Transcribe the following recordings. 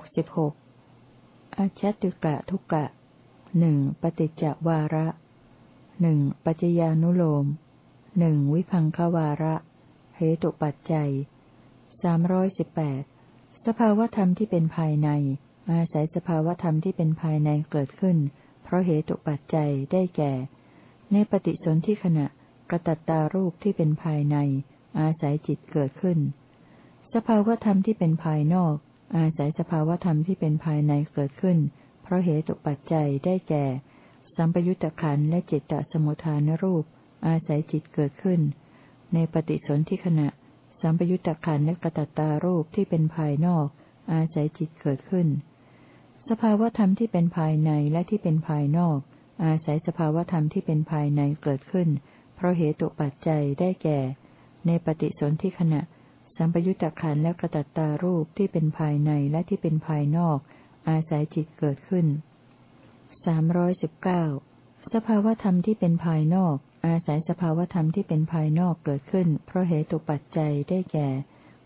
กสิบหกอาชัติกะทุกะหนึ่งปฏิจจวาระหนึ่งปัจจญานุโลมหนึ่งวิพังควาระ เหตุปัจจัยสามร้อยสิบแปดสภาวธรรมที่เป็นภายใน อาศัยสภาวธรรมที่เป็นภายในเกิดขึ้น เพราะเหตุปัจจัยได้แก่ ในปฏิสนธิขณะกระตัตตารูปที่เป็นภายใน อาศัยจิตเกิดขึ้น สภาวธรรมที่เป็นภายนอก อาศัยสภาวธรรมที่เป็นภายในเกิดขึ้น เพราะเหตุปัจจัยได้แก่ สัมปยุตตะขันและจิตตสมุทฐานรูป อาศัยจิตเกิดขึ้น ในปฏิสนธิขณะ สัมปยุตตะขันและกระตัตตารูปที่เป็นภายนอก อาศัยจิตเกิดขึ้น สภาวธรรมที่เป็นภายในและที่เป็นภายนอก อาศัยสภาวธรรมที่เป็นภายในเกิดขึ้น เพราะเหตุปัจจัยได้แก่ ในปฏิสนธิขณะ สัมปยุตตะขันและกระตัตตารูปที่เป็นภายในและที่เป็นภายนอก อาศัยจิตเกิดขึ้นสามร้อยสิบเก้าสภาวธรรมที่เป็นภายนอก อาศัยสภาวธรรมที่เป็นภายนอกเกิดขึ้น เพราะเหตุปัจจัยได้แก่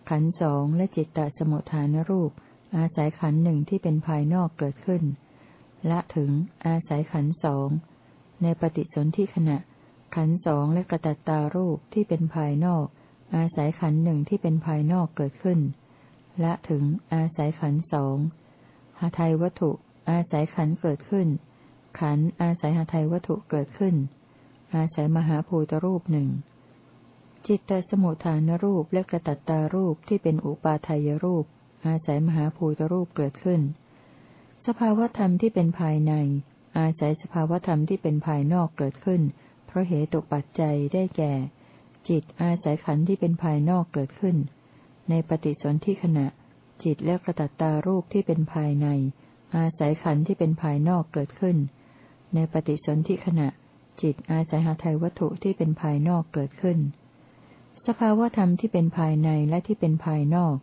ขันสองและจิตตสมุทฐานรูป อาศัยขันหนึ่งที่เป็นภายนอกเกิดขึ้น ละถึง อาศัยขันสองในปฏิสนธิขณะ ขันสองและกระตัตตารูปที่เป็นภายนอก อาศัยขันหนึ่งที่เป็นภายนอกเกิดขึ้น และถึงอาศัยขันสองหาไทยวัตถุ อาศัยขันเกิดขึ้น ขันอาศัยหาไทยวัตถุเกิดขึ้น อาศัยมหาภูตรูปหนึ่งจิตตสมุทฐานรูปและกระตัตตารูปที่เป็นอุปาทายรูป อาศัยมหาภูตรูปเกิดขึ้น สภาวธรรมที่เป็นภายใน อาศัยสภาวธรรมที่เป็นภายนอกเกิดขึ้น เพราะเหตุตกปัจจัยได้แก่ จิตอาศัยขันธ์ที่เป็นภายนอกเกิดขึ้น ในปฏิสนธิขณะ จิตและกระตัตตารูปที่เป็นภายใน อาศัยขันธ์ที่เป็นภายนอกเกิดขึ้น ในปฏิสนธิขณะ จิตอาศัยหาไทยวัตถุที่เป็นภายนอกเกิดขึ้น สภาวธรรมที่เป็นภายในและที่เป็นภายนอก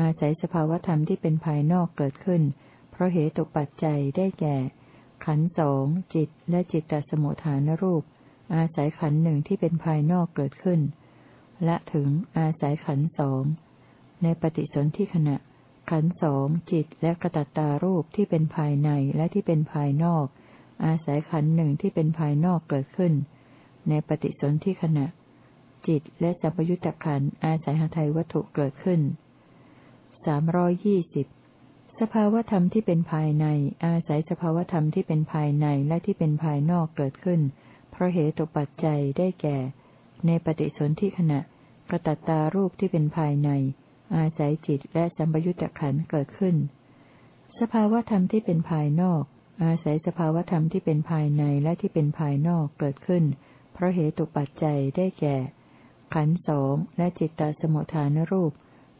อาศัยสภาวธรรมที่เป็นภายนอกเกิดขึ้น เพราะเหตุปัจจัยได้แก่ ขันธ์สองจิตและจิตตสมุทฐานรูป อาศัยขันหนึ่งที่เป็นภายนอกเกิดขึ้น และถึงอาศัยขันสองในปฏิสนธิขณะ ขันสองจิตและกระตัตตารูปที่เป็นภายในและที่เป็นภายนอก อาศัยขันหนึ่งที่เป็นภายนอกเกิดขึ้น ในปฏิสนธิขณะ จิตและสัพยุตตะขันอาศัยหทัยวัตถุเกิดขึ้นสามรอยี่สิบสภาวธรรมที่เป็นภายใน อาศัยสภาวธรรมที่เป็นภายในและที่เป็นภายนอกเกิดขึ้น เพราะเหตุปัจจัยได้แก่ ในปฏิสนธิขณะกระตัตตารูปที่เป็นภายใน อาศัยจิตและสัมปยุตตะขันเกิดขึ้น สภาวธรรมที่เป็นภายนอก อาศัยสภาวธรรมที่เป็นภายในและที่เป็นภายนอกเกิดขึ้น เพราะเหตุปัจจัยได้แก่ ขันสองและจิตตสมุทฐานรูป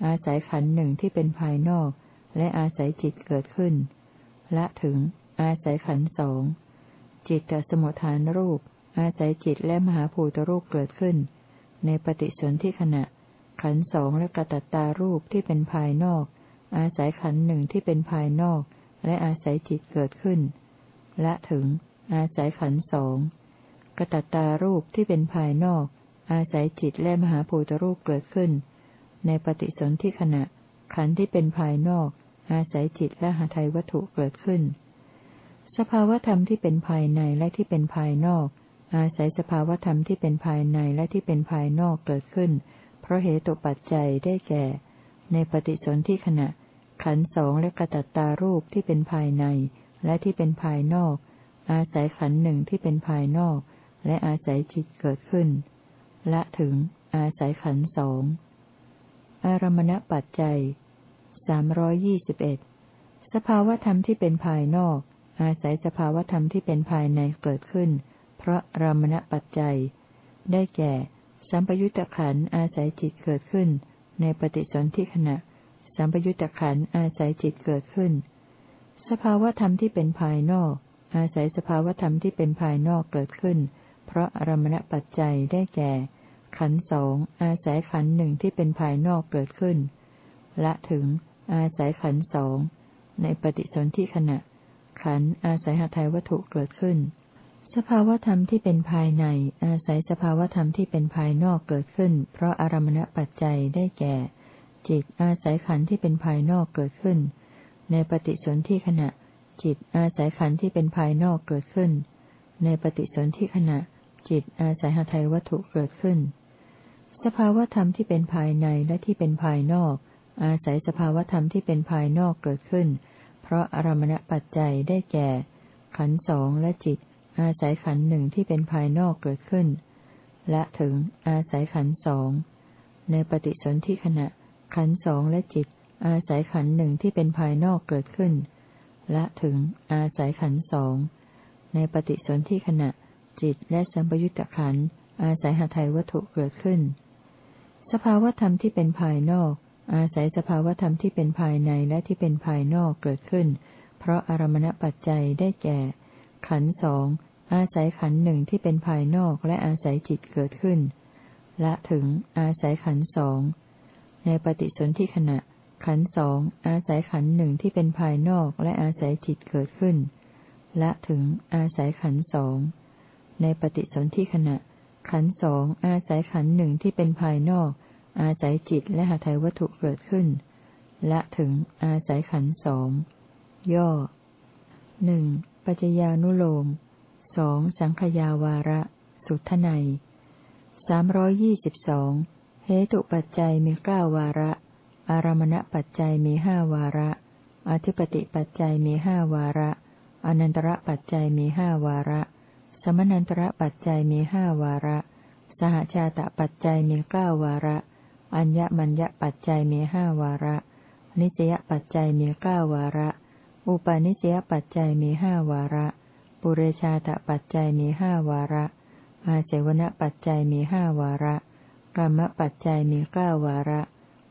อาศัยขันหนึ่งที่เป็นภายนอก และอาศัยจิตเกิดขึ้นและถึง อาศัยขันสองจิตตสมุทฐานรูป อาศัยจิตและมหาภูตรูปเกิดขึ้น ในปฏิสนธิขณะ ขันสองและกระตัตตารูปที่เป็นภายนอก อาศัยขันหนึ่งที่เป็นภายนอก และอาศัยจิตเกิดขึ้น และถึง อาศัยขันสองกระตัตตารูปที่เป็นภายนอก อาศัยจิตและมหาภูตรูปเกิดขึ้น ในปฏิสนธิขณะ ขันที่เป็นภายนอก อาศัยจิตและหาไทยวัตถุเกิดขึ้น สภาวธรรมที่เป็นภายในและที่เป็นภายนอก อาศัยสภาวธรรมที่เป็นภายในและที่เป็นภายนอกเกิดขึ้น เพราะเหตุปัจจัยได้แก่ ในปฏิสนธิขณะ ขันสองและกระตัตตารูปที่เป็นภายใน และที่เป็นภายนอก อาศัยขันหนึ่งที่เป็นภายนอก และอาศัยจิตเกิดขึ้น ละถึง อาศัยขันสองอารมณปัจจัยสามร้อยยี่สิบเอ็ดสภาวธรรมที่เป็นภายนอก อาศัยสภาวธรรมที่เป็นภายในเกิดขึ้น เพราะรามณปัจจัย ได้แก่ สัมปยุตตะขันอาศัยจิตเกิดขึ้น ในปฏิสนธิขณะ สัมปยุตตะขันอาศัยจิตเกิดขึ้น สภาวธรรมที่เป็นภายนอก อาศัยสภาวธรรมที่เป็นภายนอกเกิดขึ้น เพราะอารมณปัจจัยได้แก่ ขันสองอาศัยขันหนึ่งที่เป็นภายนอกเกิดขึ้น ละถึง อาศัยขันสองในปฏิสนธิขณะ ขันอาศัยหทัยวัตถุเกิดขึ้น สภาวธรรมที่เป็นภายใน อาศัยสภาวธรรมที่เป็นภายนอกเกิดขึ้น เพราะอารมณปัจจัยได้แก่ จิตอาศัยขันธ์ที่เป็นภายนอกเกิดขึ้น ในปฏิสนธิขณะ จิตอาศัยขันธ์ที่เป็นภายนอกเกิดขึ้น ในปฏิสนธิขณะ จิตอาศัยหทัยวัตถุเกิดขึ้น สภาวธรรมที่เป็นภายในและที่เป็นภายนอก อาศัยสภาวธรรมที่เป็นภายนอกเกิดขึ้น เพราะอารมณปัจจัยได้แก่ ขันธ์สองและจิต อาศัยขันหนึ่งที่เป็นภายนอกเกิดขึ้น และถึงอาศัยขันสองในปฏิสนธิขณะ ขันสองและจิต อาศัยขันหนึ่งที่เป็นภายนอกเกิดขึ้น และถึงอาศัยขันสองในปฏิสนธิขณะ จิตและสัมปยุตตะขันอาศัยหาไทยวัตถุเกิดขึ้น สภาวธรรมที่เป็นภายนอก อาศัยสภาวธรรมที่เป็นภายในและที่เป็นภายนอกเกิดขึ้น เพราะอารมณปัจจัยได้แก่ ขันสองอาศัยขันหนึ่งที่เป็นภายนอกและอาศัยจิตเกิดขึ้น ละถึงอาศัยขันสองในปฏิสนธิขณะ ขันสองอาศัยขันหนึ่งที่เป็นภายนอกและอาศัยจิตเกิดขึ้น ละถึงอาศัยขันสองในปฏิสนธิขณะ ขันสองอาศัยขันหนึ่งที่เป็นภายนอก อาศัยจิตและหาไทยวัตถุเกิดขึ้น ละถึงอาศัยขันสองย่อหนึ่ง ปัจจญานุโลมสองสังขยาวาระ สุทไนสามร้อยยี่สิบสองเหตุปัจจัยมีเก้าวาระ อารมณปัจจัยมีห้าวาระ อธิปติปัจจัยมีห้าวาระ อนันตระปัจจัยมีห้าวาระ สมนันตระปัจจัยมีห้าวาระ สหชาตปัจจัยมีเก้าวาระ อัญญมัญญปัจจัยมีห้าวาระ นิสยปัจจัยมีเก้าวาระ อุปาณิสยปัจจัยมีห้าวาระ ปุเรชาตปัจจัยมีห้าวาระ อาเจวณปัจจัยมีห้าวาระกรรมปัจจัยมีเก้าวาระ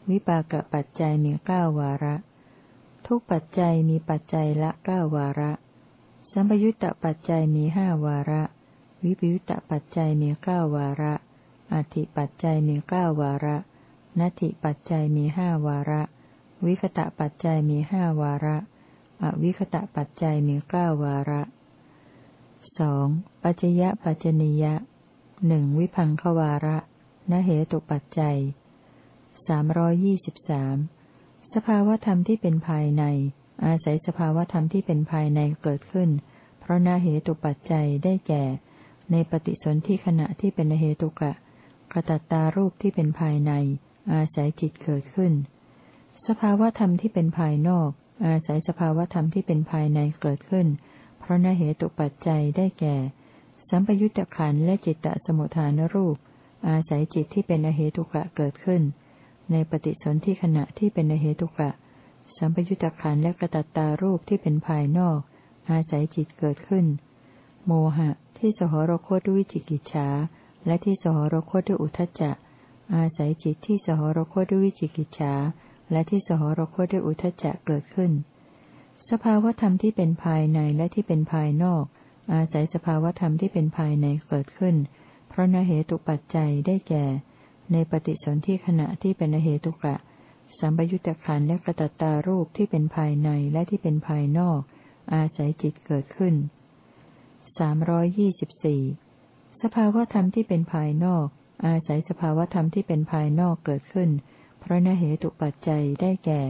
วิปากปัจจัยมีเก้าวาระ ทุกปัจจัยมีปัจจัยละเก้าวาระ สัมปยุตตปัจจัยมีห้าวาระ วิปยุตตปัจจัยมีเก้าวาระอธิปัจจัยมีเก้าวาระนัตถิปัจจัยมีห้าวาระ วิคตะปัจจัยมีห้าวาระ อวิคตะปัจจัยมีเก้าวาระสองปัจยะปัจจนิยะหนึ่งวิพังควาระนเหตุปัจจัยสามรอยี่สิบสามสภาวธรรมที่เป็นภายใน อาศัยสภาวธรรมที่เป็นภายในเกิดขึ้น เพราะนาเหตุปัจจัยได้แก่ ในปฏิสนธิขณะที่เป็นเหตุกะกระตัตตารูปที่เป็นภายใน อาศัยจิตเกิดขึ้น สภาวธรรมที่เป็นภายนอก อาศัยสภาวธรรมที่เป็นภายในเกิดขึ้น เพราะนเหตุปัจจัยได้แก่ สัมปยุตตะขันและจิตตสมุทฐานรูป อาศัยจิตที่เป็นอเหตุกะเกิดขึ้น ในปฏิสนธิขณะที่เป็นอเหตุกะ สัมปยุตตะขันและกระตัตตารูปที่เป็นภายนอก อาศัยจิตเกิดขึ้น โมหะที่สหรคตด้วยจิกิจฉาและที่สหรคตด้วยอุทจจะ อาศัยจิตที่สหรคตด้วยวิจิกิจฉา และที่สหรคตด้วยอุทจจะเกิดขึ้น สภาวธรรมที่เป็นภายในและที่เป็นภายนอก อาศัยสภาวธรรมที่เป็นภายในเกิดขึ้น เพราะนเหตุปัจจัยได้แก่ ในปฏิสนธิขณะที่เป็นนเหตุกะ สัมปยุตตะขันและกระตัตตารูปที่เป็นภายในและที่เป็นภายนอก อาศัยจิตเกิดขึ้นสามร้อยยี่สิบสี่สภาวธรรมที่เป็นภายนอก อาศัยสภาวธรรมที่เป็นภายนอกเกิดขึ้นเพ ราะนเหตุปัจจัยได้แก่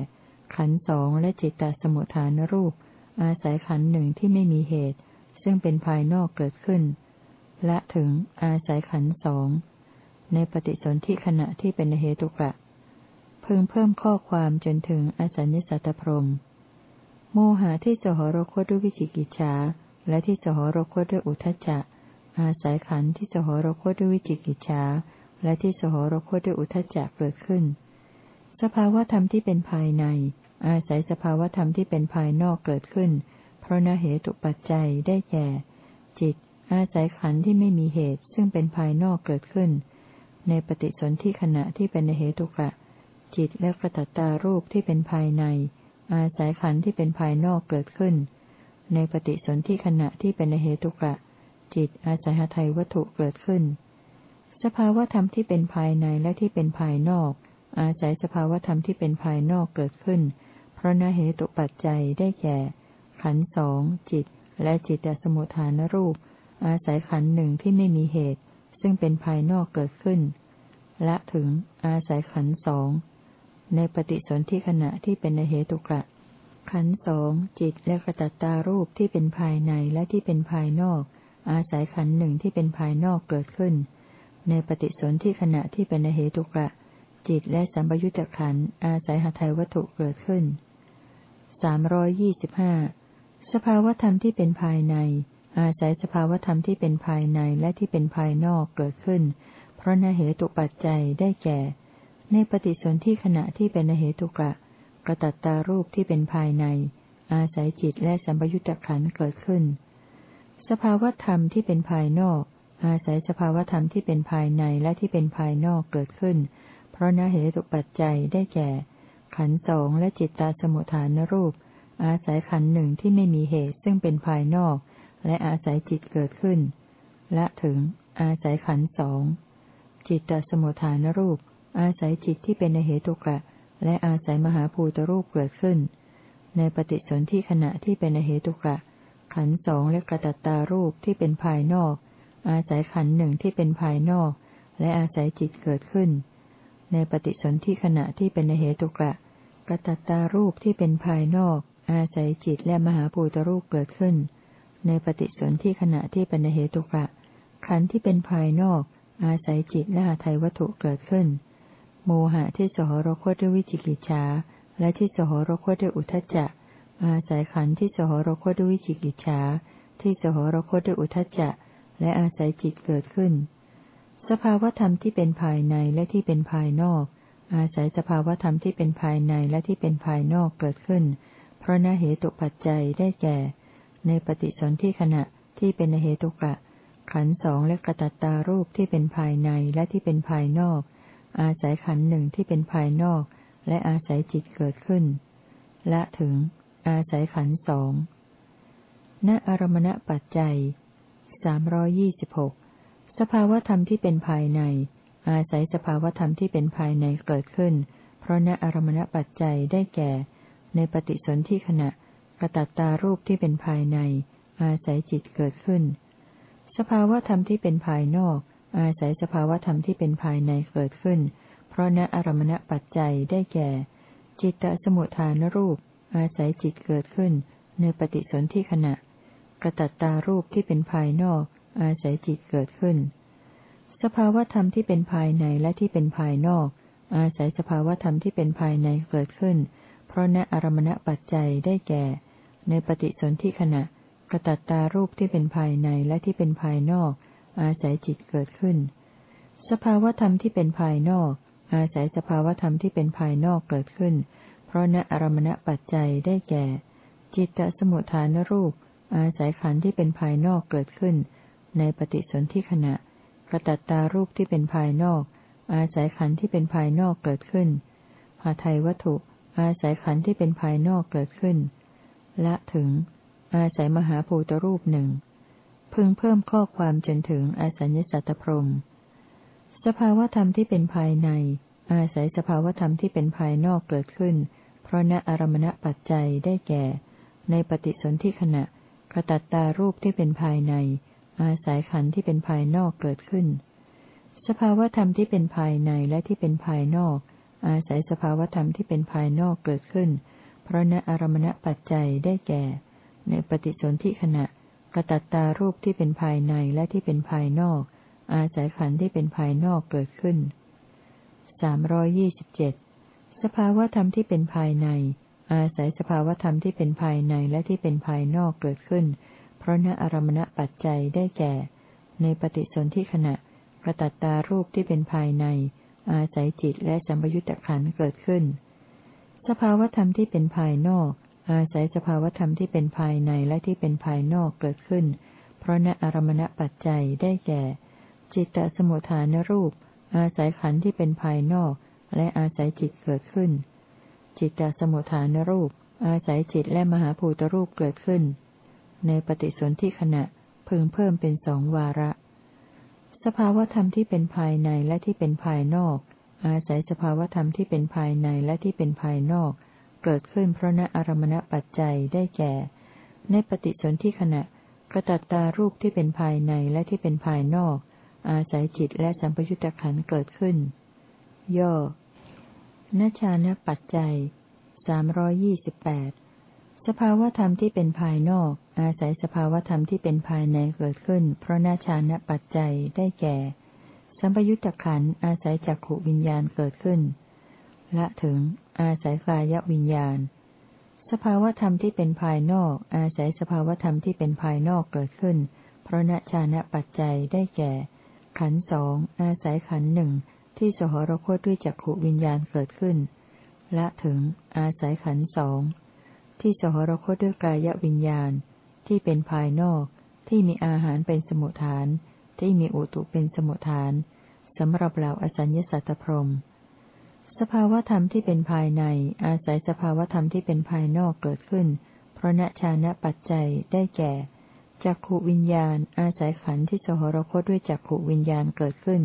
ขันสองและจิตตสมุทฐานรูป อาศัยขันหนึ่งที่ไม่มีเหตุ ซึ่งเป็นภายนอกเกิดขึ้น และถึงอาศัยขันสองในปฏิสนธิขณะที่เป็นเหตุกะพึงเพิ่มข้อความจนถึงอสัญญสัตตพรมโมหะที่สหรคตด้วยวิจิกิจฉาและที่สหรคตด้วยอุทจจะ อาศัยขันที่สหรคตด้วยวิจิกิจฉาและที่สหรคตด้วยอุทจจะเกิดขึ้น สภาวธรรมที่เป็นภายใน อาศัยสภาวธรรมที่เป็นภายนอกเกิดขึ้น เพราะนเหตุปัจจัยได้แก่ จิต อาศัยขันธ์ที่ไม่มีเหตุ ซึ่งเป็นภายนอกเกิดขึ้น ในปฏิสนธิขณะที่เป็นเหตุกะ จิตและกระตัตตารูปที่เป็นภายใน อาศัยขันธ์ที่เป็นภายนอกเกิดขึ้น ในปฏิสนธิขณะที่เป็นเหตุกะ จิตอาศัยหทัยวัตถุเกิดขึ้น สภาวธรรมที่เป็นภายในและที่เป็นภายนอก อาศัยสภาวธรรมที่เป็นภายนอกเกิดขึ้น เพราะนเหตุปัจจัยได้แก่ ขันสองจิต และจิตตสมุทฐานรูป อาศัยขันหนึ่งที่ไม่มีเหตุ ซึ่งเป็นภายนอกเกิดขึ้น และถึง อาศัยขันสองในปฏิสนธิขณะที่เป็นเหตุกะ ขันสองจิตและกระตัตตารูปที่เป็นภายในและที่เป็นภายนอก อาศัยขันหนึ่งที่เป็นภายนอกเกิดขึ้น ในปฏิสนธิขณะที่เป็นเหตุกะ จิตและสัมปยุตตะขันธ์อาศัยหทัยวัตถุเกิดขึ้นสามร้อยยี่สิบห้าสภาวธรรมที่เป็นภายใน อาศัยสภาวธรรมที่เป็นภายในและที่เป็นภายนอกเกิดขึ้น เพราะนเหตุปัจจัยได้แก่ ในปฏิสนธิขณะที่เป็นเหตุกะกระตัตตารูปที่เป็นภายใน อาศัยจิตและสัมปยุตตะขันเกิดขึ้น สภาวธรรมที่เป็นภายนอก อาศัยสภาวธรรมที่เป็นภายในและที่เป็นภายนอกเกิดขึ้น เพราะนเหตุปัจจัยได้แก่ ขันสองและจิตตาสมุทฐานรูป อาศัยขันหนึ่งที่ไม่มีเหตุซึ่งเป็นภายนอก และอาศัยจิตเกิดขึ้น และถึง อาศัยขันสองจิตตสมุทฐานรูป อาศัยจิตที่เป็นในเหตุกะ และอาศัยมหาภูตรูปเกิดขึ้น ในปฏิสนธิขณะที่เป็นเหตุกะ ขันสองและกระตัตตารูปที่เป็นภายนอก อาศัยขันหนึ่งที่เป็นภายนอก และอาศัยจิตเกิดขึ้น ในปฏิสนธิขณะที่เป็นเหตุกะกระตัตตารูปที่เป็นภายนอก อาศัยจิตและมหาภูตรูปเกิดขึ้น ในปฏิสนธิขณะที่เป็นเหตุกะขันธ์ที่เป็นภายนอก อาศัยจิตและหาไทยวัตถุเกิดขึ้น โมหะที่สหรคตด้วยวิจิกิจฉาและที่สหรคตด้วยอุทจจะ อาศัยขันธ์ที่สหรคตด้วยวิจิกิจฉาที่สหรคตด้วยอุทจจะ และอาศัยจิตเกิดขึ้น สภาวธรรมที่เป็นภายในและที่เป็นภายนอก อาศัยสภาวธรรมที่เป็นภายในและที่เป็นภายนอกเกิดขึ้น เพราะนเหตุปัจจัยได้แก่ ในปฏิสนธิขณะที่เป็นเหตุกะ ขันสองและกระตัตตารูปที่เป็นภายในและที่เป็นภายนอก อาศัยขันหนึ่งที่เป็นภายนอก และอาศัยจิตเกิดขึ้น และถึง อาศัยขันสองณอารมณปัจจัยสามรอยี่สิบหก สภาวธรรมที่เป็นภายใน อาศัยสภาวธรรมที่เป็นภายในเกิดขึ้น เพราะณอารมณปัจจัยได้แก่ ในปฏิสนธิขณะกระตัตตารูปที่เป็นภายใน อาศัยจิตเกิดขึ้น สภาวธรรมที่เป็นภายนอก อาศัยสภาวธรรมที่เป็นภายในเกิดขึ้น เพราะณอารมณปัจจัยได้แก่ จิตตสมุทฐานรูป อาศัยจิตเกิดขึ้น ในปฏิสนธิขณะกระตัตตารูปที่เป็นภายนอก อาศัยจิตเกิดขึ้น สภาวธรรมที่เป็นภายในและที่เป็นภายนอก อาศัยสภาวธรรมที่เป็นภายในเกิดขึ้น เพราะณอารมณปัจจัยได้แก่ ในปฏิสนธิขณะกระตัตตารูปที่เป็นภายในและที่เป็นภายนอก อาศัยจิตเกิดขึ้น สภาวธรรมที่เป็นภายนอก อาศัยสภาวธรรมที่เป็นภายนอกเกิดขึ้น เพราะณอารมณปัจจัยได้แก่ จิตตสมุทฐานรูป อาศัยขันธ์ที่เป็นภายนอกเกิดขึ้น ในปฏิสนธิขณะกระตัตตารูปที่เป็นภายนอก อาศัยขันธ์ที่เป็นภายนอกเกิดขึ้นหาไทยวัตถุ อาศัยขันธ์ที่เป็นภายนอกเกิดขึ้นและถึง อาศัยมหาภูตรูปหนึ่ง พึงเพิ่มข้อความจนถึงอสัญญสัตตพรมสภาวธรรมที่เป็นภายใน อาศัยสภาวธรรมที่เป็นภายนอกเกิดขึ้น เพราะณอารมณปัจจัยได้แก่ ในปฏิสนธิขณะกระตัตตารูปที่เป็นภายใน อาศัยขันธ์ที่เป็นภายนอกเกิดขึ้น สภาวธรรมที่เป็นภายในและที่เป็นภายนอก อาศัยสภาวธรรมที่เป็นภายนอกเกิดขึ้น เพราะณอารมณปัจจัยได้แก่ ในปฏิสนธิขณะกระตัตตารูปที่เป็นภายในและที่เป็นภายนอก อาศัยขันธ์ที่เป็นภายนอกเกิดขึ้นสามรอยี่สิบเจ็ดสภาวธรรมที่เป็นภายใน อาศัยสภาวธรรมที่เป็นภายในและที่เป็นภายนอกเกิดขึ้นเราะณอารมณปัจจัยได้แก่ ในปฏิสนธิขณะกระตัตตารูปที่เป็นภายใน อาศัยจิตและสัมยุตตขันเกิดขึ้น สภาวธรรมที่เป็นภายนอก อาศัยสภาวธรรมที่เป็นภายในและที่เป็นภายนอกเกิดขึ้น เพราะณอารมณปัจจัยได้แก่ จิตตสมุทฐานรูป อาศัยขันที่เป็นภายนอก และอาศัยจิตเกิดขึ้น จิตตสมุทฐานรูป อาศัยจิตและมหาภูตรูปเกิดขึ้น ในปฏิสนธิขณะพึงเพิ่มเป็นสองวาระ สภาวธรรมที่เป็นภายในและที่เป็นภายนอก อาศัยสภาวธรรมที่เป็นภายในและที่เป็นภายนอก เกิดขึ้นเพราะณอารมณปัจจัยได้แก่ ในปฏิสนธิขณะกระตัตตารูปที่เป็นภายในและที่เป็นภายนอก อาศัยจิตและสัมปยุตตะขันเกิดขึ้น ย่อณชาณปัจจัยสามรอยี่สิบแปด สภาวธรรมที่เป็นภายนอก อาศัยสภาวธรรมที่เป็นภายในเกิดขึ้น เพราะนาชานะปัจจัยได้แก่ สัมปยุตตะขันอาศัยจักขวิญญาณเกิดขึ้น ละถึง อาศัยกายวิญญาณ สภาวธรรมที่เป็นภายนอก อาศัยสภาวธรรมที่เป็นภายนอกเกิดขึ้น เพราะนาชานะปัจจัยได้แก่ ขันสองอาศัยขันหนึ่งที่สหรคตด้วยจักขวิญญาณเกิดขึ้น ละถึง อาศัยขันสอง ที่สหรคตด้วยกายวิญญาณ ที่เป็นภายนอก ที่มีอาหารเป็นสมุทฐาน ที่มีอุตุเป็นสมุทฐานสำหรับเหล่าอสัญญสัตตพรมสภาวธรรมที่เป็นภายใน อาศัยสภาวธรรมที่เป็นภายนอกเกิดขึ้น เพราะณชานะปัจจัยได้แก่จักขวิญญาณ อาศัยขันธ์ที่สหรคตด้วยจักขวิญญาณเกิดขึ้น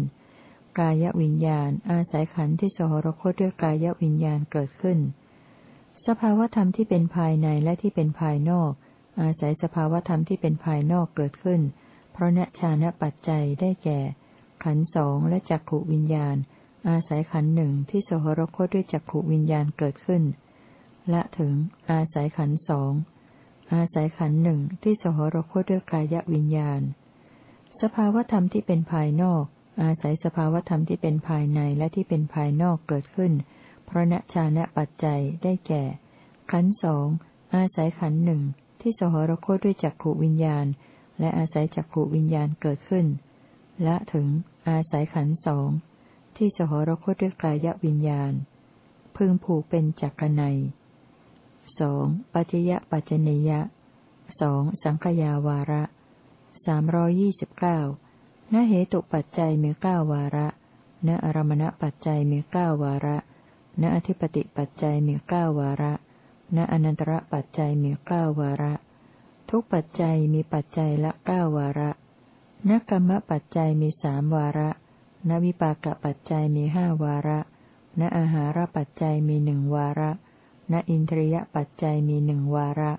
กายวิญญาณ อาศัยขันธ์ที่สหรคตด้วยกายวิญญาณเกิดขึ้น สภาวธรรมที่เป็นภายในและที่เป็นภายนอก อาศัยสภาวธรรมที่เป็นภายนอกเกิดขึ้น เพราะณชานะปัจจัยได้แก่ ขันสองและจักขวิญญาณ อาศัยขันหนึ่งที่สหรคตด้วยจักขวิญญาณเกิดขึ้นและถึง อาศัยขันสองอาศัยขันหนึ่งที่สหรคตด้วยกายวิญญาณ สภาวธรรมที่เป็นภายนอก อาศัยสภาวธรรมที่เป็นภายในและที่เป็นภายนอกเกิดขึ้น พระณชานะปัจจัยได้แก่ ขันสองอาศัยขันหนึ่งที่สหรคตด้วยจักขูวิญญาณ และอาศัยจักขูวิญญาณเกิดขึ้น และถึงอาศัยขันสองที่สหรคตด้วยกายวิญญาณ พึงผูกเป็นจักรนัยสองปัจยะปัจเนยะสองสังขยาวาระสามรอยี่สิบเก้าณเหตุปัจจัยมีเก้าวาระณอารมณปัจจัยมีเก้าวาระ ณอธิปติปัจจัยมีเก้าวาระ ณอนันตระปัจจัยมีเก้าวาระ ทุกปัจจัยมีปัจจัยละเก้าวาระณกรรมปัจจัยมีสามวาระ ณวิปากปัจจัยมีห้าวาระ ณอาหารปัจจัยมีหนึ่งวาระ ณอินทรียปัจจัยมีหนึ่งวาระ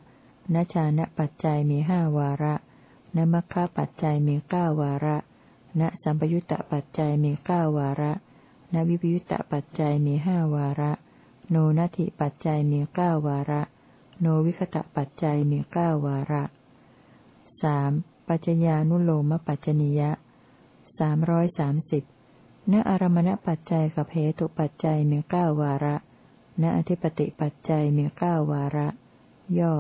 ณชานะปัจจัยมีห้าวาระ ณมัคคะปัจจัยมีเก้าวาระ ณสัมปยุตตปัจจัยมีเก้าวาระ นวิปยุตตปัจจัยมีห้าวาระ โนนัตถิปัจจัยมีเก้าวาระ โนวิคตะปัจจัยมีเก้าวาระสามปัจจญานุโลมปัจจนิยะสามร้อยสามสิบณอารมณปัจจัยกับเหตุปัจจัยมีเก้าวาระ ณอธิปติปัจจัยมีเก้าวาระ ย่อ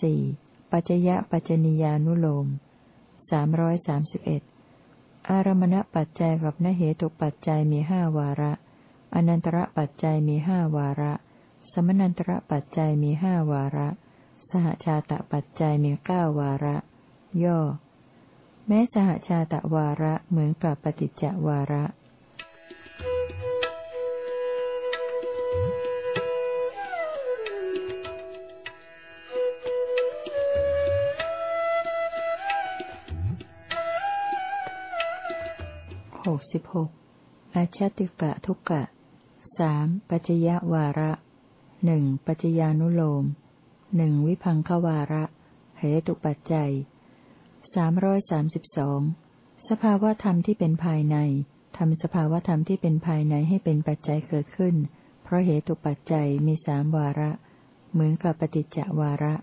สี่ปัจจยะปัจจนิยานุโลมสามร้อยสามสิบเอ็ด อารมณปัจจัยกับนเหตุปัจจัยมีห้าวาระ อนันตระปัจจัยมีห้าวาระ สมนันตระปัจจัยมีห้าวาระ สหชาตะปัจจัยมีเก้าวาระ ย่อ แม้สหชาตะวาระเหมือนกับปฏิจจวาระ กสิบหกอาชติกะทุกะสามปัจจยวาระหนึ่งปัจจญานุโลมหนึ่งวิพังควาระเหตุปัจจัยสามร้อยสามสิบสองสภาวธรรมที่เป็นภายในทำสภาวธรรมที่เป็นภายในให้เป็นปัจจัยเกิดขึ้น เพราะเหตุปัจจัยมีสามวาระ เหมือนกับปฏิจจวาระ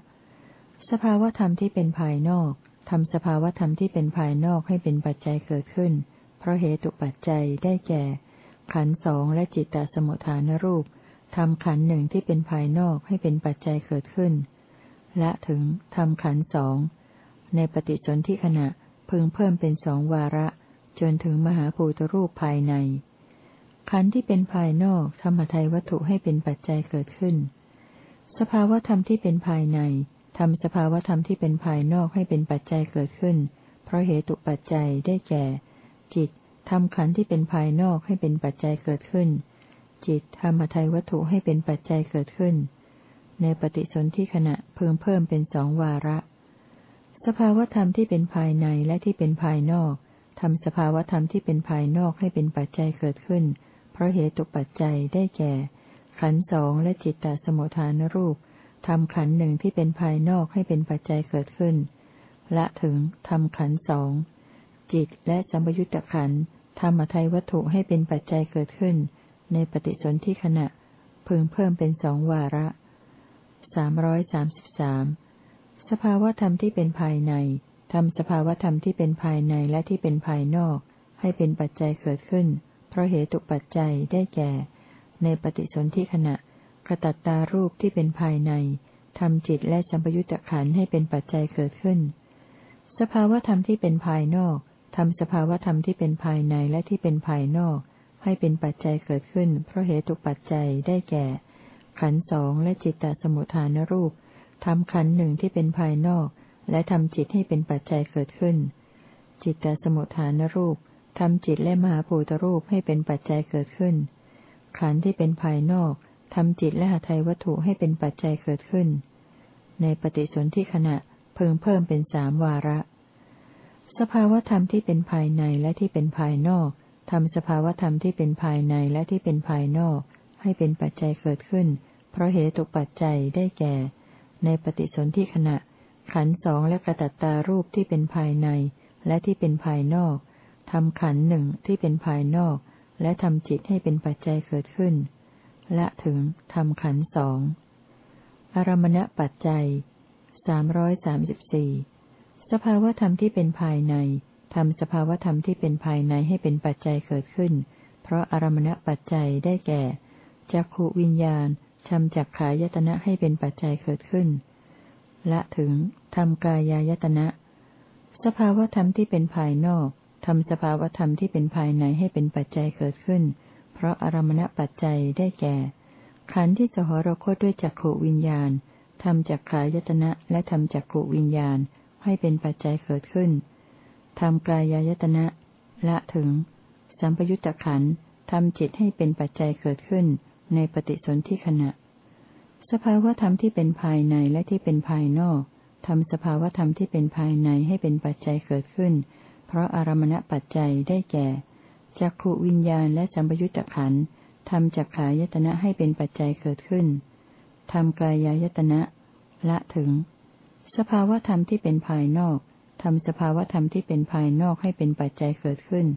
สภาวธรรมที่เป็นภายนอกทำสภาวธรรมที่เป็นภายนอกให้เป็นปัจจัยเกิดขึ้น เพราะเหตุปัจจัยได้แก่ ขันสองและจิตตสมุทฐานรูปทำขันหนึ่งที่เป็นภายนอกให้เป็นปัจจัยเกิดขึ้น และถึงทำขันสองในปฏิสนธิขณะพึงเพิ่มเป็นสองวาระ จนถึงมหาภูตรูปภายใน ขันที่เป็นภายนอกธรรมทัยวัตถุให้เป็นปัจจัยเกิดขึ้น สภาวธรรมที่เป็นภายในทำสภาวธรรมที่เป็นภายนอกให้เป็นปัจจัยเกิดขึ้น เพราะเหตุปัจจัยได้แก่ จิตทำขันธ์ที่เป็นภายนอกให้เป็นปัจจัยเกิดขึ้น จิตทำอัทัยวัตถุให้เป็นปัจจัยเกิดขึ้น ในปฏิสนธิขณะเพิ่มเพิ่มเป็นสองวาระ สภาวธรรมที่เป็นภายในและที่เป็นภายนอกทำสภาวธรรมที่เป็นภายนอกให้เป็นปัจจัยเกิดขึ้น เพราะเหตุปัจจัยได้แก่ ขันสองและจิตตสมุทฐานรูปทำขันหนึ่งที่เป็นภายนอกให้เป็นปัจจัยเกิดขึ้น ละถึงทำขันสอง จิตและสัมปยุตตะขันธรรมทัยวัตถุให้เป็นปัจจัยเกิดขึ้น ในปฏิสนธิขณะ พึงเพิ่มเป็นสองวาระสามร้อยสามสิบสามสภาวธรรมที่เป็นภายในทำสภาวธรรมที่เป็นภายในและที่เป็นภายนอก ให้เป็นปัจจัยเกิดขึ้น เพราะเหตุปัจจัยได้แก่ ในปฏิสนธิขณะกระตัตตารูปที่เป็นภายในทำจิตและสัมปยุตตะขันให้เป็นปัจจัยเกิดขึ้น สภาวธรรมที่เป็นภายนอก ทำสภาวธรรมที่เป็นภายในและที่เป็นภายนอก ให้เป็นปัจจัยเกิดขึ้น เพราะเหตุปัจจัยได้แก่ ขันสองและจิตตสมุทฐานรูปทำขันหนึ่งที่เป็นภายนอก และทำจิตให้เป็นปัจจัยเกิดขึ้น จิตตสมุทฐานรูปทำจิตและมหาภูตรูปให้เป็นปัจจัยเกิดขึ้น ขันที่เป็นภายนอกทำจิตและหาไทยวัตถุให้เป็นปัจจัยเกิดขึ้น ในปฏิสนธิขณะเพิ่มเพิ่มเป็นสามวาระ สภาวธรรมที่เป็นภายในและที่เป็นภายนอกทำสภาวธรรมที่เป็นภายในและที่เป็นภายนอก ให้เป็นปัจจัยเกิดขึ้น เพราะเหตุปัจจัยได้แก่ ในปฏิสนธิขณะ ขันสองและกระตัตตารูปที่เป็นภายใน และที่เป็นภายนอกทำขันหนึ่งที่เป็นภายนอก และทำจิตให้เป็นปัจจัยเกิดขึ้น และถึงทำขันสองอารมณปัจจัยสามร้อยสามสิบสี่ สภาวธรรมที่เป็นภายในทำสภาวธรรมที่เป็นภายในให้เป็นปัจจัยเกิดขึ้น เพราะอารมณปัจจัยได้แก่จักขวิญญาณทำจักขายตนะให้เป็นปัจจัยเกิดขึ้น ละถึงทำกายายตนะ สภาวธรรมที่เป็นภายนอกทำสภาวธรรมที่เป็นภายในให้เป็นปัจจัยเกิดขึ้น เพราะอารมณปัจจัยได้แก่ ขันธ์ที่สหรคตด้วยจักขวิญญาณทำจักขายตนะและทำจักขวิญญาณ ให้เป็นปัจจัยเกิดขึ้นทำกายายตนะละถึง สัมปยุตตะขันธ์ทำจิตให้เป็นปัจจัยเกิดขึ้นในปฏิสนธิขณะ สภาวธรรมที่เป็นภายในและที่เป็นภายนอกทำสภาวธรรมที่เป็นภายในให้เป็นปัจจัยเกิดขึ้น เพราะอารมณปัจจัยได้แก่จักขวิญญาณและสัมปยุตตะขันทำจักขายตนะให้เป็นปัจจัยเกิดขึ้นทำกายายตนะละถึง สภาวธรรมที่เป็นภายนอกทำสภาวธรรมที่เป็นภายนอกให้เป็นปัจจัยเกิดขึ้น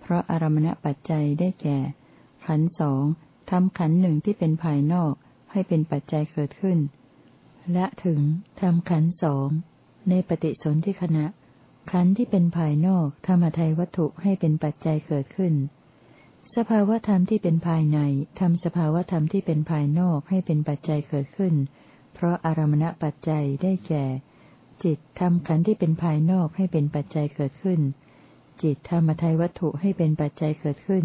เพราะอารมณปัจจัยได้แก่ ขันสองทำขันหนึ่งที่เป็นภายนอกให้เป็นปัจจัยเกิดขึ้น และถึงทำขันสองในปฏิสนธิขณะ ขันที่เป็นภายนอกธรรมทัยวัตถุให้เป็นปัจจัยเกิดขึ้น สภาวธรรมที่เป็นภายในทำสภาวธรรมที่เป็นภายนอกให้เป็นปัจจัยเกิดขึ้น เพราะอารมณปัจจัยได้แก่ จิตทำขันธ์ที่เป็นภายนอกให้เป็นปัจจัยเกิดขึ้น จิตธรรมทัยวัตถุให้เป็นปัจจัยเกิดขึ้น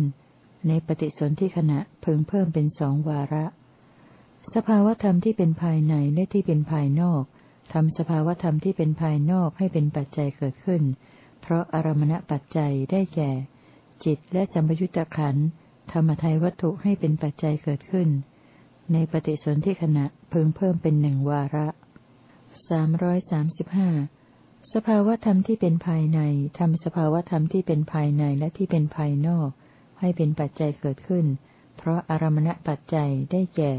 ในปฏิสนธิขณะเพิ่งเพิ่มเป็นสองวาระ สภาวธรรมที่เป็นภายในและที่เป็นภายนอกทำสภาวธรรมที่เป็นภายนอกให้เป็นปัจจัยเกิดขึ้น เพราะอารมณปัจจัยได้แก่ จิตและสัมปยุตตะขันธรรมทัยวัตถุให้เป็นปัจจัยเกิดขึ้น ในปฏิสนธิขณะเพิ่มเพิ่มเป็นหนึ่งวาระสามร้อยสามสิบห้าสภาวธรรมที่เป็นภายในทำสภาวธรรมที่เป็นภายในและที่เป็นภายนอก ให้เป็นปัจจัยเกิดขึ้น เพราะอารมณปัจจัยได้แก่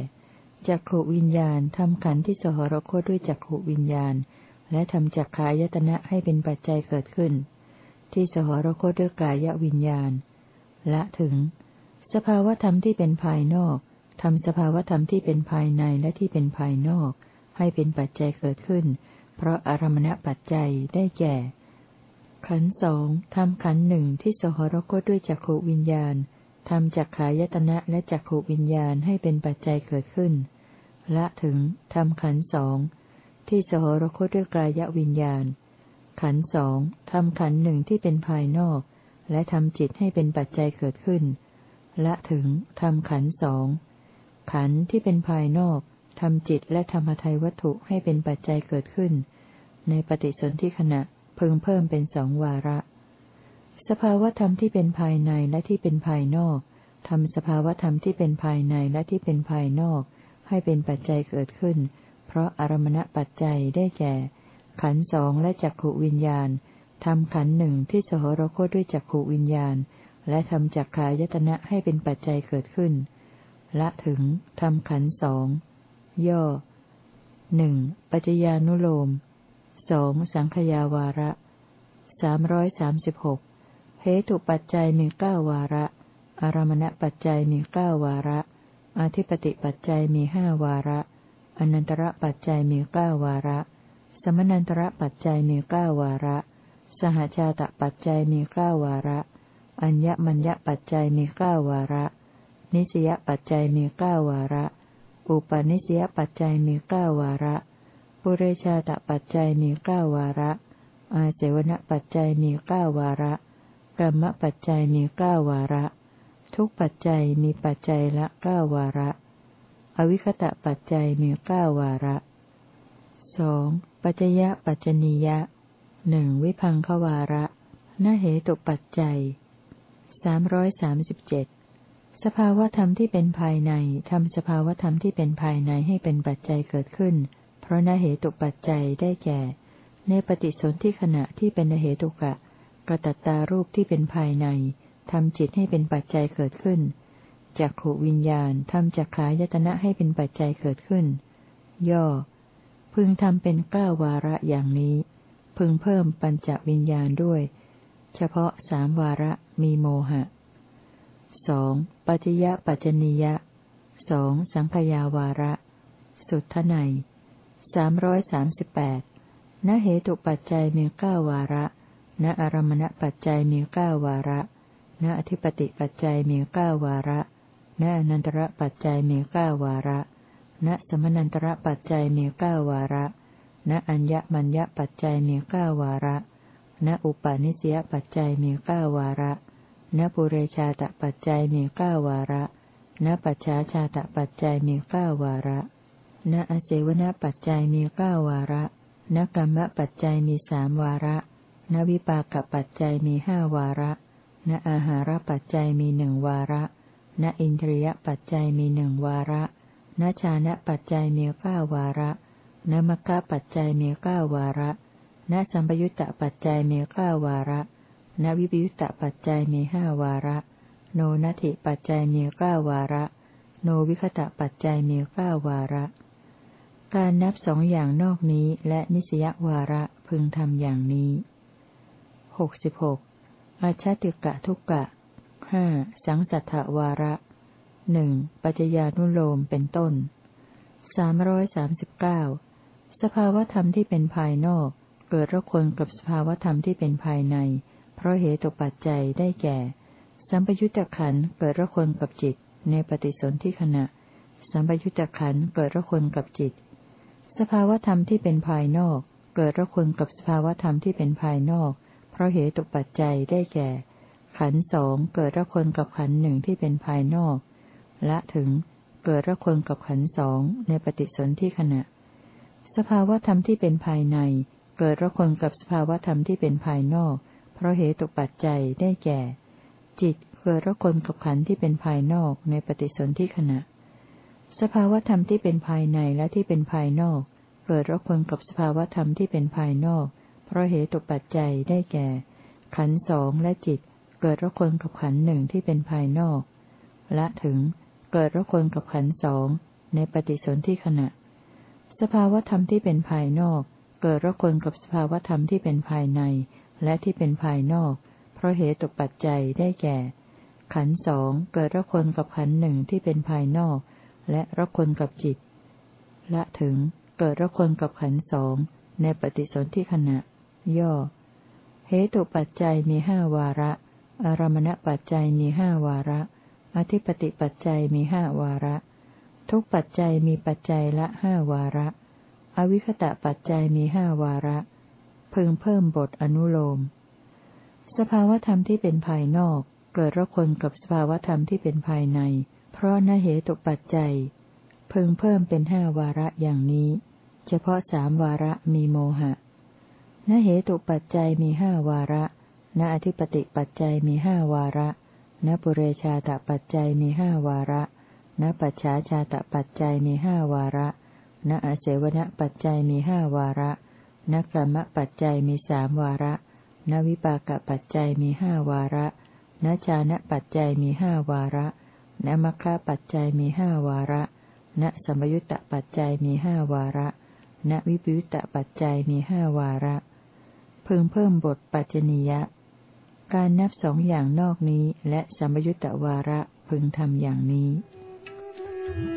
จักขวิญญาณทำขันที่สหรคตด้วยจักขวิญญาณ และทำจักขายตนะให้เป็นปัจจัยเกิดขึ้น ที่สหรคตด้วยกายวิญญาณ และถึง สภาวธรรมที่เป็นภายนอก ทำสภาวธรรมที่เป็นภายในและที่เป็นภายนอก ให้เป็นปัจจัยเกิดขึ้น เพราะอารมณปัจจัยได้แก่ ขันสองทำขันหนึ่งที่สหรคตด้วยจักขวิญญาณทำจักขายตนะและจักขวิญญาณให้เป็นปัจจัยเกิดขึ้น ละถึงทำขันสองที่สหรคตด้วยกายวิญญาณ ขันสองทำขันหนึ่งที่เป็นภายนอก และทำจิตให้เป็นปัจจัยเกิดขึ้น ละถึงทำขันสอง ขันที่เป็นภายนอกทำจิตและธรรมทัยวัตถุให้เป็นปัจจัยเกิดขึ้น ในปฏิสนธิขณะเพิ่งเพิ่มเป็นสองวาระ สภาวธรรมที่เป็นภายในและที่เป็นภายนอกทำสภาวธรรมที่เป็นภายในและที่เป็นภายนอก ให้เป็นปัจจัยเกิดขึ้น เพราะอารมณปัจจัยได้แก่ ขันสองและจักขวิญญาณทำขันหนึ่งที่สหรคตด้วยจักขวิญญาณ และทำจักขายตนะให้เป็นปัจจัยเกิดขึ้น ละถึงทำขันสองย่อหนึ่งปัจจญานุโลมสองสังขยาวาระสามร้อยสามสิบหกเหตุปัจจัยมีเก้าวาระ อารมณปัจจัยมีเก้าวาระ อธิปติปัจจัยมีห้าวาระ อนันตระปัจจัยมีเก้าวาระ สมนันตระปัจจัยมีเก้าวาระ สหชาตปัจจัยมีเก้าวาระ อัญญมัญญปัจจัยมีเก้าวาระ นิสยปัจจัยมีเก้าวาระ อุปนิสยปัจจัยมีเก้าวาระ ปุเรชาตปัจจัยมีเก้าวาระ อาเสวนปัจจัยมีเก้าวาระกรรมปัจจัยมีเก้าวาระ ทุกปัจจัยมีปัจจัยละเก้าวาระ อวิคตะปัจจัยมีเก้าวาระสองปัจจยะปัจจนียะหนึ่งวิพังควาระนเหตุปัจจัยสามร้อยสามสิบเจ็ด สภาวธรรมที่เป็นภายในทำสภาวธรรมที่เป็นภายในให้เป็นปัจจัยเกิดขึ้น เพราะนเหตุปัจจัยได้แก่ ในปฏิสนธิขณะที่เป็นนเหตุกะกระตัตตารูปที่เป็นภายในทำจิตให้เป็นปัจจัยเกิดขึ้นจักขวิญญาณทำจักขายตนะให้เป็นปัจจัยเกิดขึ้น ย่อ พึงทำเป็นเก้าวาระอย่างนี้ พึงเพิ่มปัญจวิญญาณด้วย เฉพาะสามวาระมีโมหะ สองปัจยะปัจจนิยะสองสังขยาวาระ สุทไนสามร้อยสามสิบแปดณเหตุปัจจัยมีเก้าวาระ ณอารมณปัจจัยมีเก้าวาระ ณอธิปติปัจจัยมีเก้าวาระ ณอนันตระปัจจัยมีเก้าวาระ ณสมนันตระปัจจัยมีเก้าวาระ ณอัญญมัญญปัจจัยมีเก้าวาระ ณอุปาณิสยปัจจัยมีเก้าวาระ ณปุเรชาตปัจจัยมีเก้าวาระ ณปัจฉาชาตปัจจัยมีเก้าวาระ ณอเสวนปัจจัยมีเก้าวาระ ณกรรมปัจจัยมีสามวาระนวิปากปัจจัยมีห้าวาระ ณอาหารปัจจัยมีหนึ่งวาระ ณอินทรียปัจจัยมีหนึ่งวาระณชานะปัจจัยมีเก้าวาระณมัคคะปัจจัยมีเก้าวาระณสัมปยุตตปัจจัยมีเก้าวาระ ณวิปยุตตปัจจัยมีห้าวาระ โนนัติปัจจัยมีเก้าวาระ โนวิคตะปัจจัยมีเก้าวาระ การนับสองอย่างนอกนี้และนิสยวาระพึงทำอย่างนี้หกสิบหกอาชาติกะทุกกะห้าสังสัทธวาระหนึ่งปัจจญานุโลมเป็นต้นสามร้อยสามสิบเก้าสภาวธรรมที่เป็นภายนอก เกิดระคนกับสภาวธรรมที่เป็นภายใน ราะเหตุปัจจัยได้แก่ สัมปยุตตะขันเกิดระคนกับจิต ในปฏิสนธิขณะ สัมปยุตตะขันเกิดระคนกับจิต สภาวธรรมที่เป็นภายนอก เกิดระคนกับสภาวธรรมที่เป็นภายนอก เพราะเหตุปัจจัยได้แก่ ขันสองเกิดระคนกับขันหนึ่งที่เป็นภายนอก และถึงเกิดระคนกับขันสองในปฏิสนธิขณะ สภาวธรรมที่เป็นภายใน เกิดระคนกับสภาวธรรมที่เป็นภายนอก เพราะเหตุปัจจัยได้แก่ จิตเกิดระคนกับขันที่เป็นภายนอกในปฏิสนธิขณะ สภาวธรรมที่เป็นภายในและที่เป็นภายนอก เกิดระคนกับสภาวธรรมที่เป็นภายนอก เพราะเหตุปัจจัยได้แก่ ขันสองและจิต เกิดระคนกับขันหนึ่งที่เป็นภายนอก และถึง เกิดระคนกับขันสองในปฏิสนธิขณะ สภาวธรรมที่เป็นภายนอก เกิดระคนกับสภาวธรรมที่เป็นภายใน และที่เป็นภายนอก เพราะเหตุปัจจัยได้แก่ ขันสองเกิดระคนกับขันหนึ่งที่เป็นภายนอก และระคนกับจิตและถึงเกิดระคนกับขันสองในปฏิสนธิขณะ ย่อ เหตุปัจจัยมีห้าวาระ อารมณปัจจัยมีห้าวาระ อธิปติปัจจัยมีห้าวาระ ทุกปัจจัยมีปัจจัยละห้าวาระ อวิคตะปัจจัยมีห้าวาระ พึงเพิ่มบทอนุโลม สภาวธรรมที่เป็นภายนอก เกิดระคนกับสภาวธรรมที่เป็นภายใน เพราะนเหตุปัจจัย พึงเพิ่มเป็นห้าวาระอย่างนี้ เฉพาะสามวาระมีโมหะณเหตุปัจจัยมีห้าวาระณอธิปติปัจจัยมีห้าวาระณปุเรชาตปัจจัยมีห้าวาระณปัจฉาชาตปัจจัยมีห้าวาระณอเสวนปัจจัยมีห้าวาระ ณกรรมปัจจัยมีสามวาระณวิปากปัจจัยมีห้าวาระณชานะปัจจัยมีห้าวาระณมัคคะปัจจัยมีห้าวาระณสมยุตตปัจจัยมีห้าวาระณวิปยุตตปัจจัยมีห้าวาระ พึงเพิ่มบทปัจจนียะ การนับสองอย่างนอกนี้และสัมยุตตวาระพึงทำอย่างนี้ Thank you.